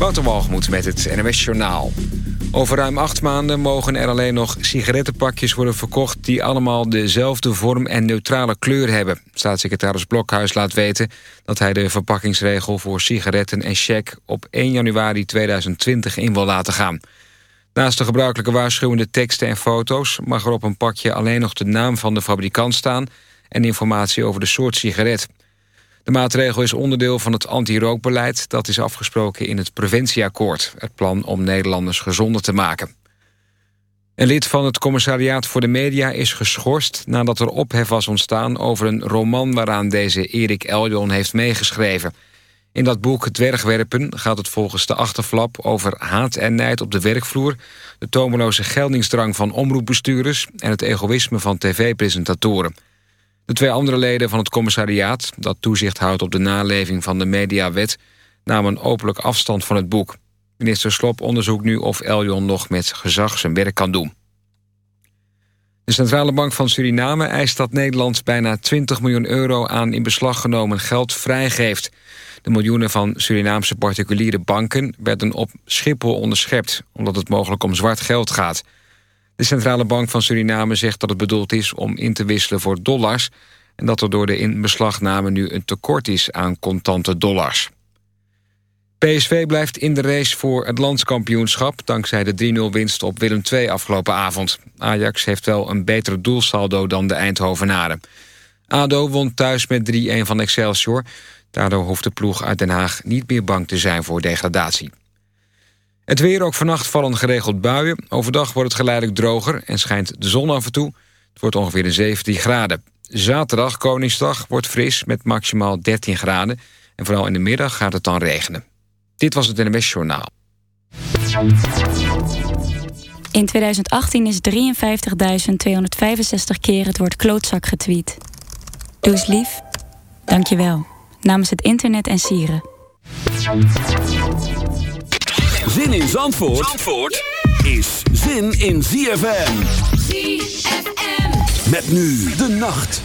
Wouter met het NMS Journaal. Over ruim acht maanden mogen er alleen nog sigarettenpakjes worden verkocht... die allemaal dezelfde vorm en neutrale kleur hebben. Staatssecretaris Blokhuis laat weten dat hij de verpakkingsregel... voor sigaretten en cheque op 1 januari 2020 in wil laten gaan. Naast de gebruikelijke waarschuwende teksten en foto's... mag er op een pakje alleen nog de naam van de fabrikant staan... en informatie over de soort sigaret... De maatregel is onderdeel van het anti-rookbeleid... dat is afgesproken in het preventieakkoord... het plan om Nederlanders gezonder te maken. Een lid van het commissariaat voor de media is geschorst... nadat er ophef was ontstaan over een roman... waaraan deze Erik Eljon heeft meegeschreven. In dat boek Dwergwerpen gaat het volgens de achterflap... over haat en nijd op de werkvloer... de tomeloze geldingsdrang van omroepbestuurders... en het egoïsme van tv-presentatoren... De twee andere leden van het commissariaat... dat toezicht houdt op de naleving van de mediawet... namen openlijk afstand van het boek. Minister Slop onderzoekt nu of Eljon nog met gezag zijn werk kan doen. De Centrale Bank van Suriname eist dat Nederland bijna 20 miljoen euro aan in beslag genomen geld vrijgeeft. De miljoenen van Surinaamse particuliere banken werden op Schiphol onderschept, omdat het mogelijk om zwart geld gaat. De Centrale Bank van Suriname zegt dat het bedoeld is om in te wisselen voor dollars... en dat er door de inbeslagname nu een tekort is aan contante dollars. PSV blijft in de race voor het landskampioenschap... dankzij de 3-0 winst op Willem II afgelopen avond. Ajax heeft wel een betere doelsaldo dan de Eindhovenaren. ADO won thuis met 3-1 van Excelsior. Daardoor hoeft de ploeg uit Den Haag niet meer bang te zijn voor degradatie. Het weer ook vannacht vallen geregeld buien. Overdag wordt het geleidelijk droger en schijnt de zon af en toe. Het wordt ongeveer de 17 graden. Zaterdag, Koningsdag, wordt fris met maximaal 13 graden. En vooral in de middag gaat het dan regenen. Dit was het NMS Journaal. In 2018 is 53.265 keer het woord klootzak getweet. Doe eens lief. Dank je wel. Namens het internet en sieren. Zin in Zandvoort, Zandvoort is zin in ZFM. ZFM. Met nu de nacht.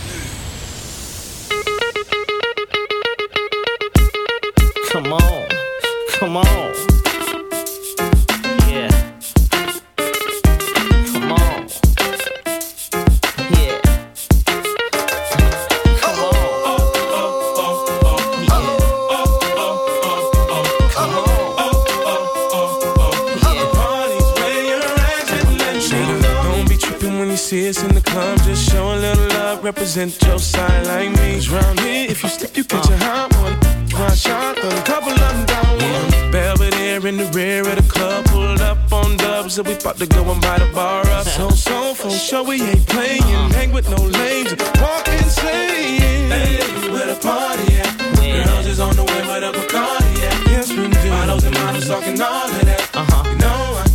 Come on, come on. See us in the club, just show a little love, represent your side like me. Round here, if you slip, you catch a hot one. One shot, a couple of them down one. Belvedere in the rear of the club, pulled up on dubs, and we about to go and buy the bar up. So, so, for sure, we ain't playing. Hang with no lames, walk insane. Hey, where the party at? Girls is on the way, where the Bacardi at? Yes, we do. Models and models talking all of that. Uh-huh. You know I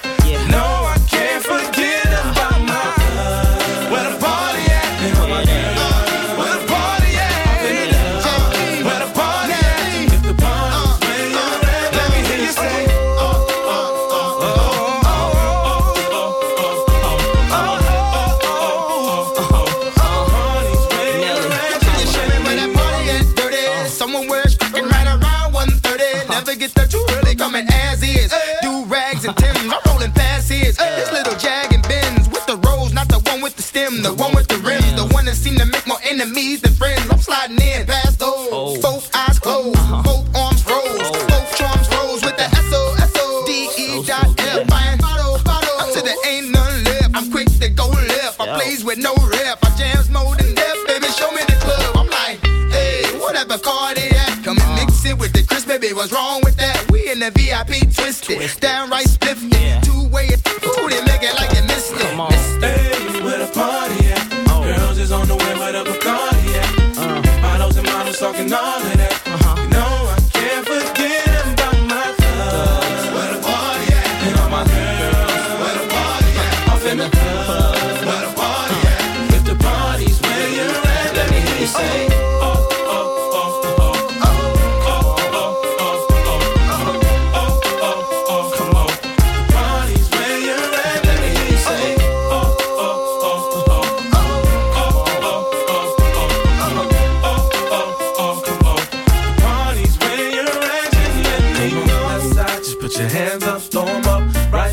Wrong with that? We in the VIP twisted, twisted. downright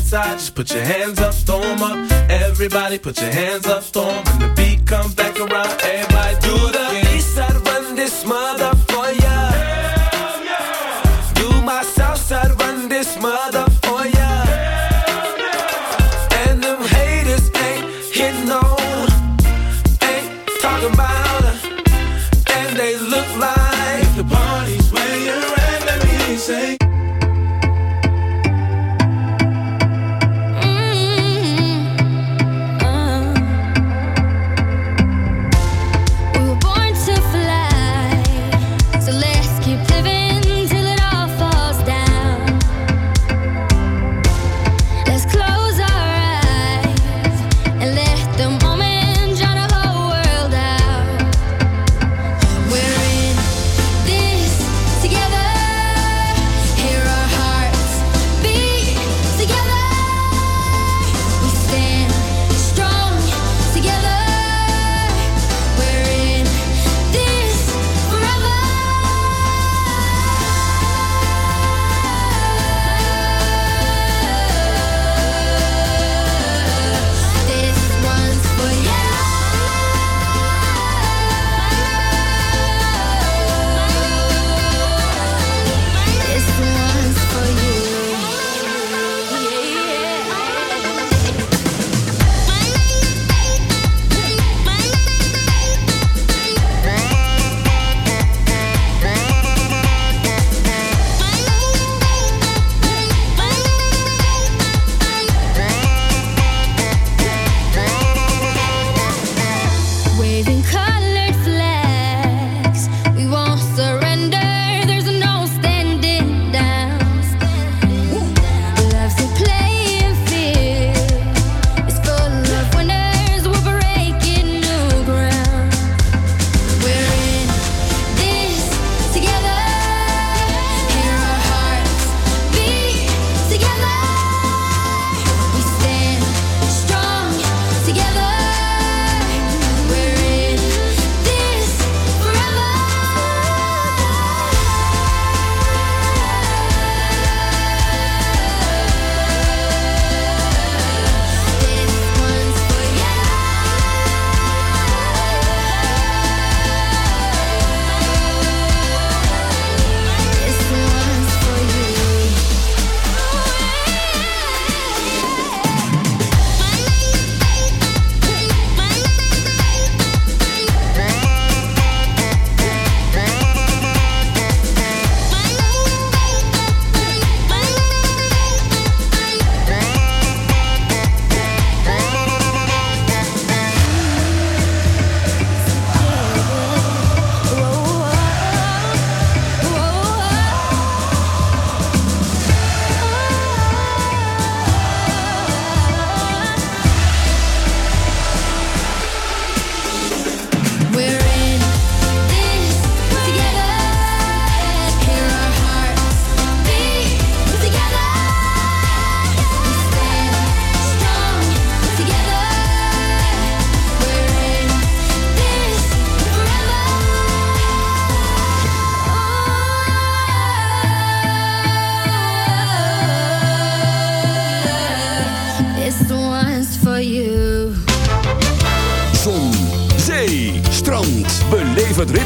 Just put your hands up, storm up. Everybody put your hands up, storm. When the beat comes back around, everybody do the east side run this mother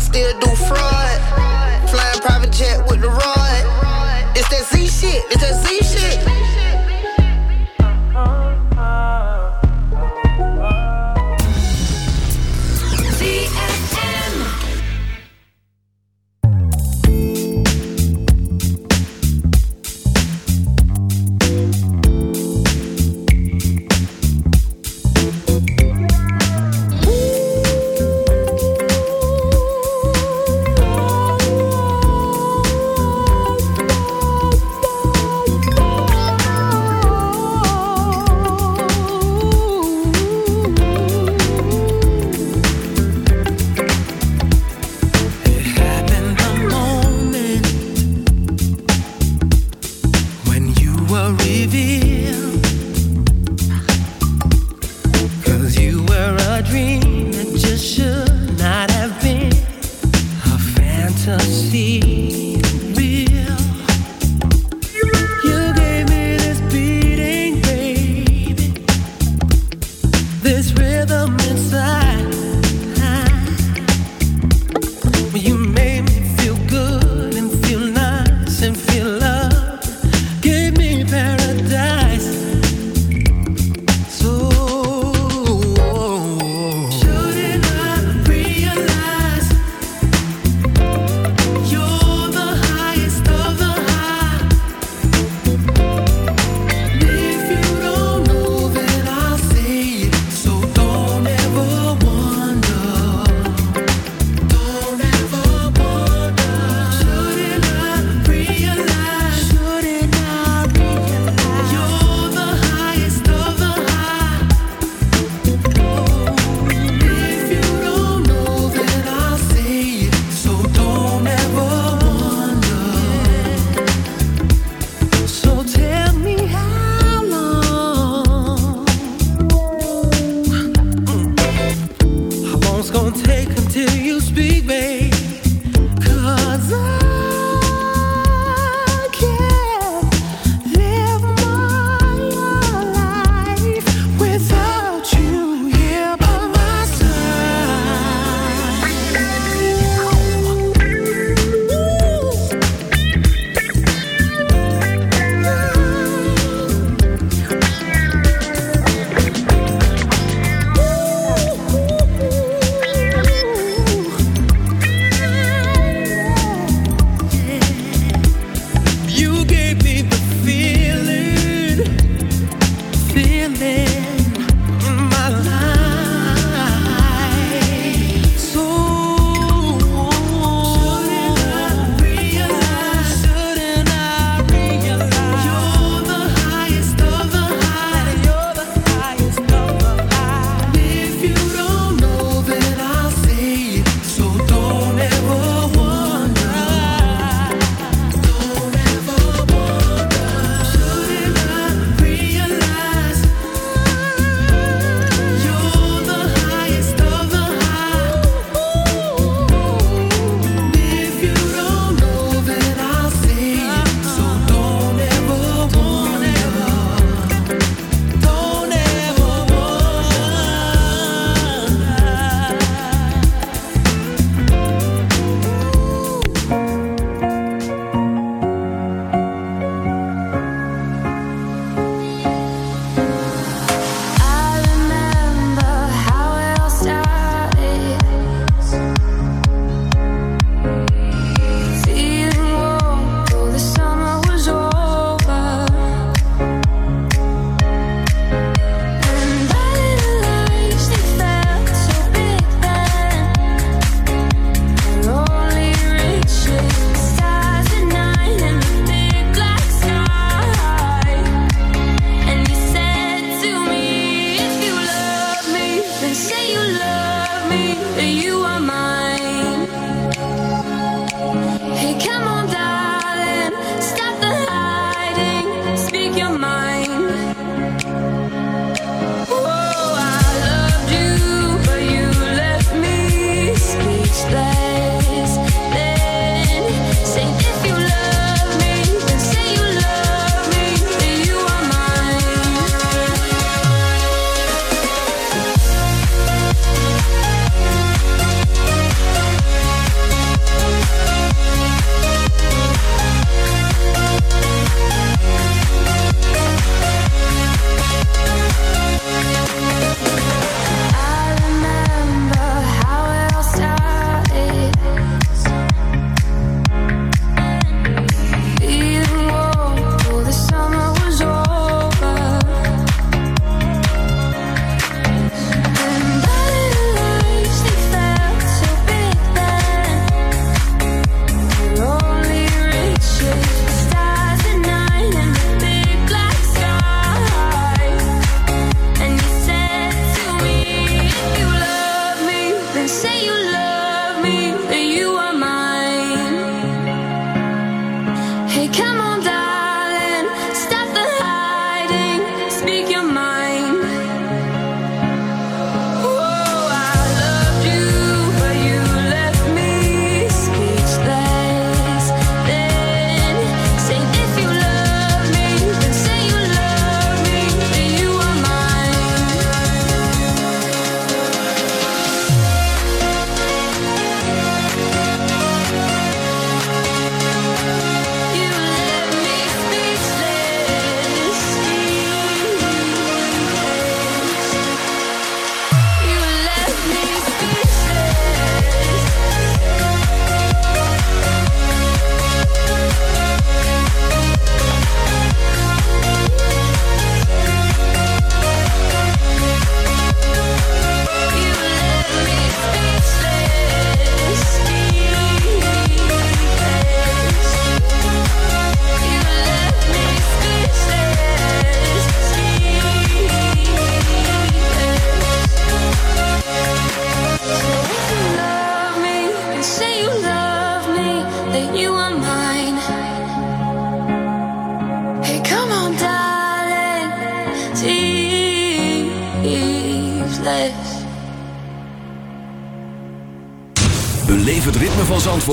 Still do fraud. Flying private jet with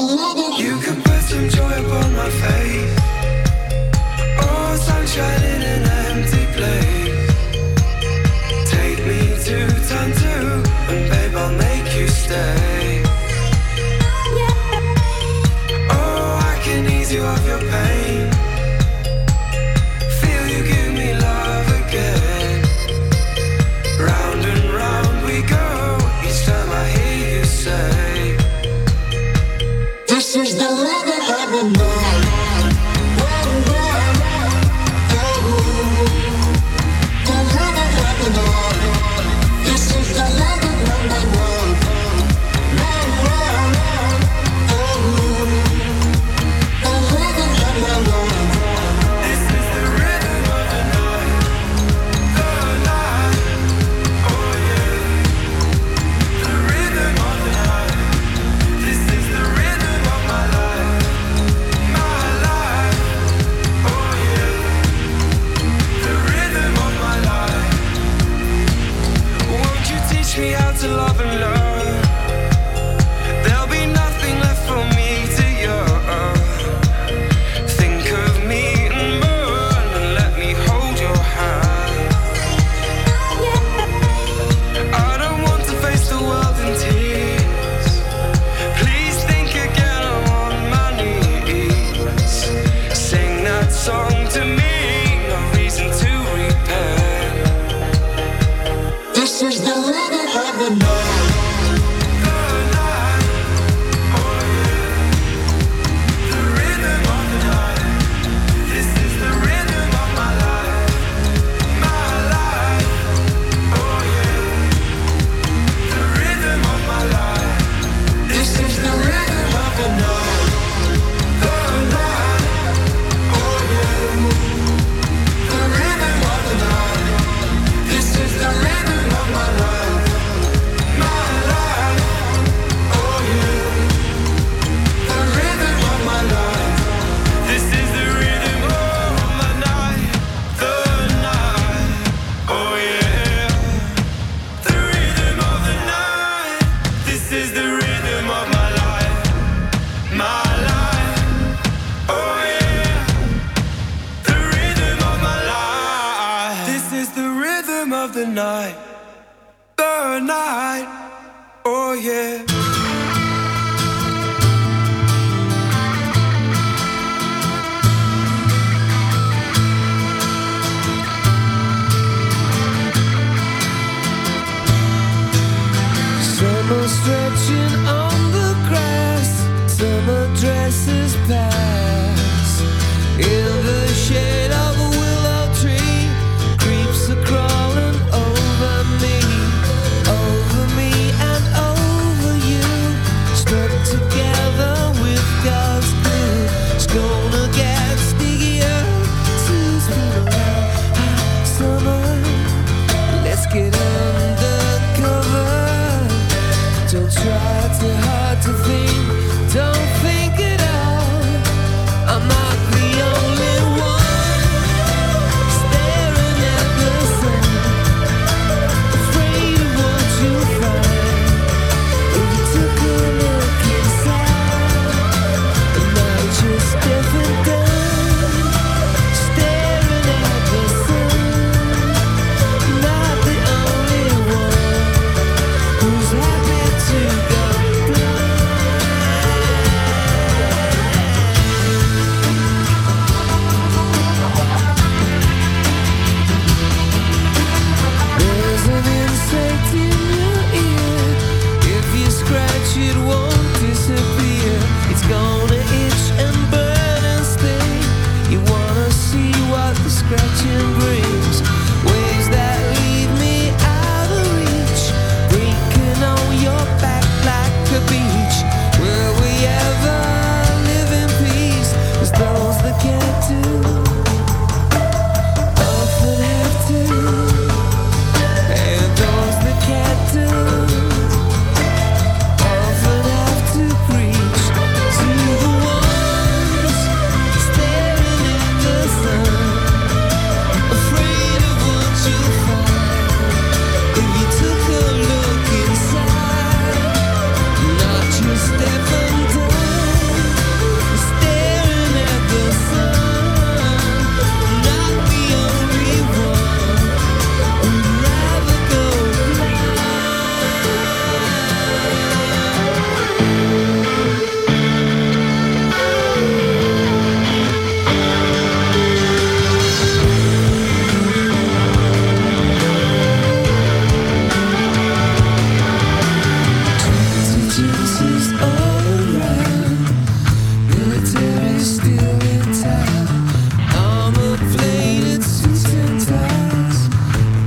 You can put some joy upon my face.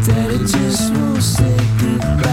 that it just won't say goodbye.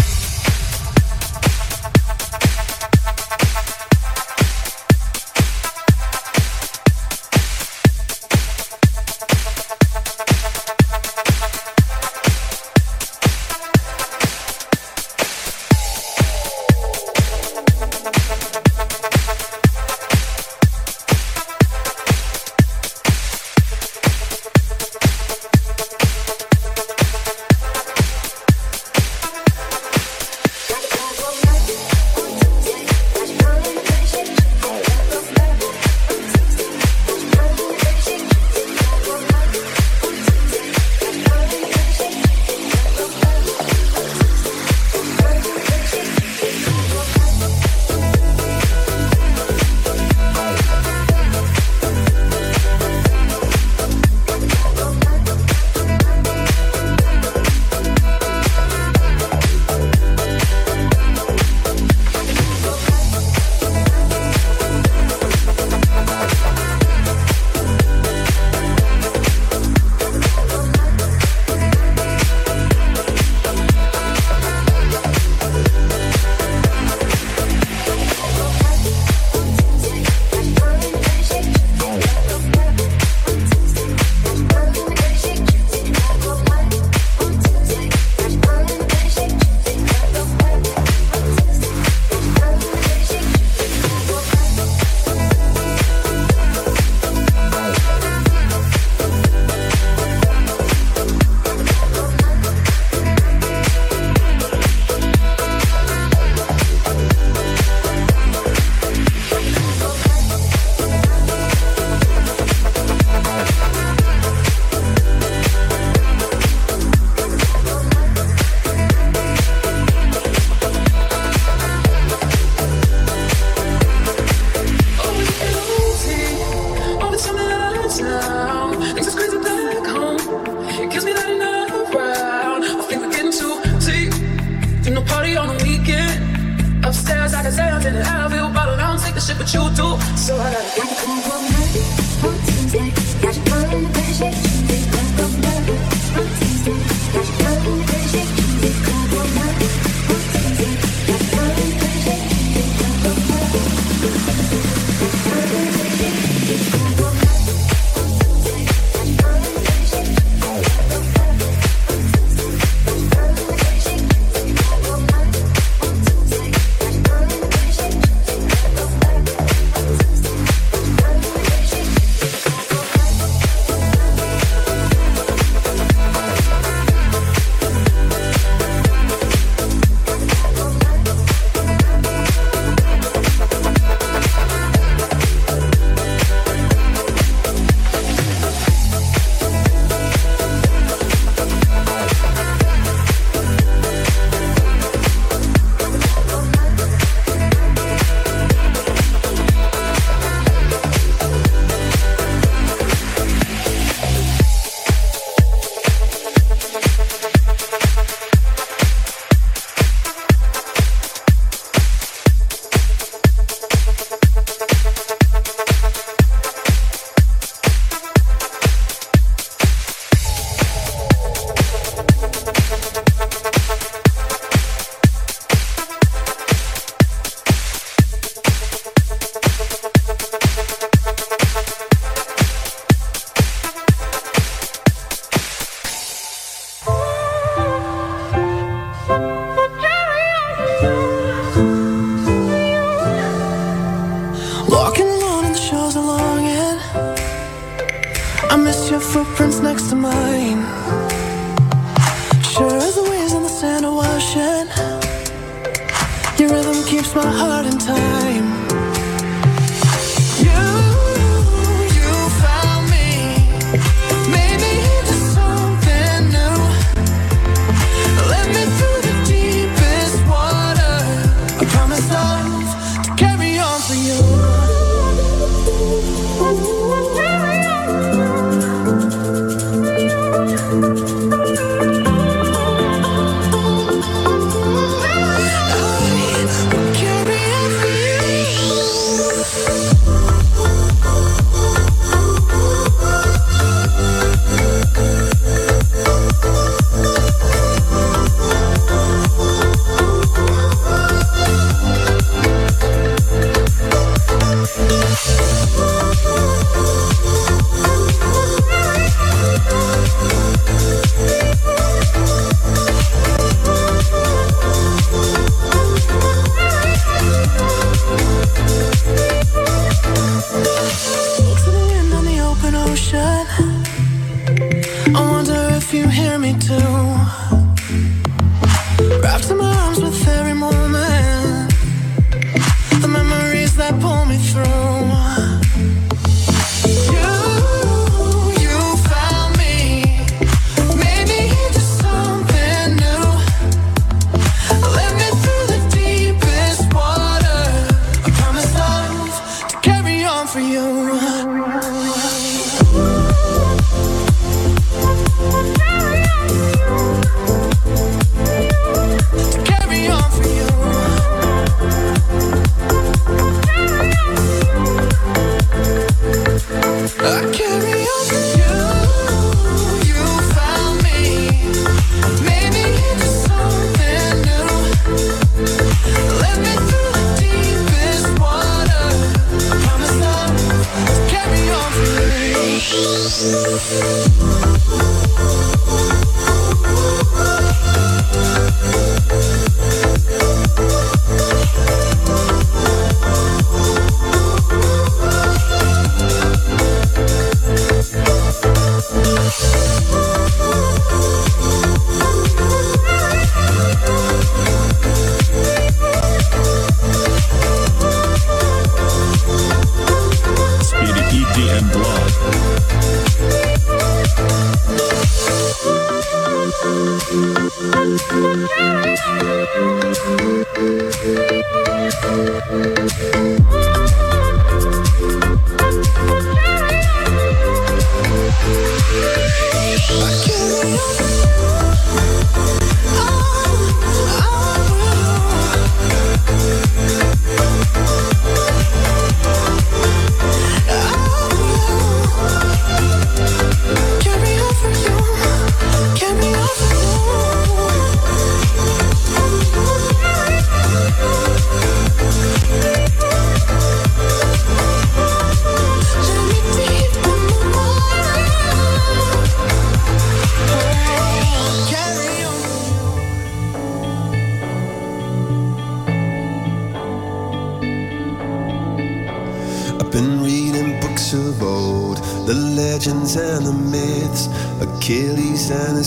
Oh,